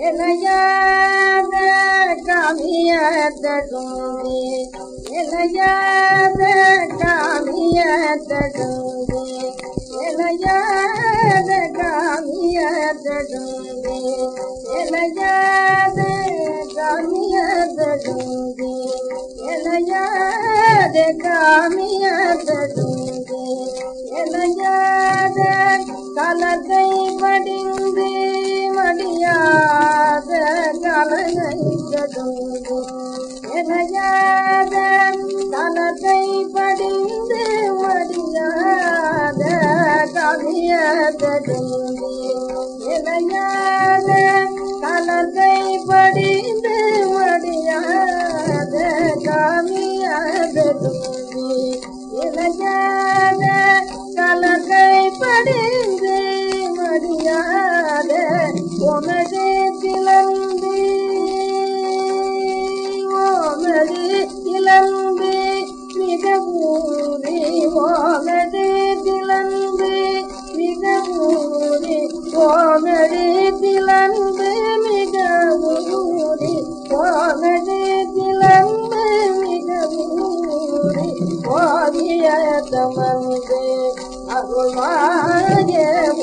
எலையாத காமியத்தடுமே எலையாத காமியத்தடுமே எலையாத காமியத்தடுமே எலையாத காமியத்தடுமே எலையாத காமியத்தடுமே கலனை எனையாத கலத்தை படிந்து மடியாத கவியதடுந்து எனையாத கலத்தை படிந்து மடியாத கலக்கை படி ஊறி ஓமது மிக ஊறி ஓமது கிளம்பி மிக ஊறி ஓவிய தமந்து அருள்வாய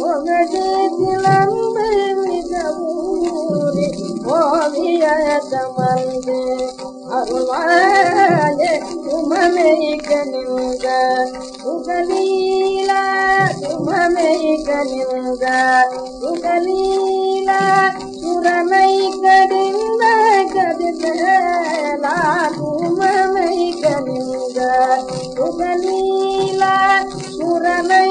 உமது கிளம்பு மிக ஊறி ஓவிய தமந்து அருள்வாய உமமை கனிந்த சுகலீலா உமமை கனிந்த சுகலீலா சுரமை கடிந்த கதிதலா உமமை கனிந்த சுகலீலா சுரமை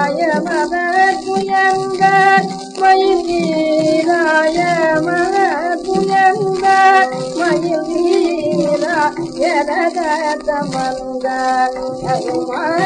வீராய மத புயந்த மயில் வீராய மத புயந்த மயில் வீரா எதகத மந்த அருமான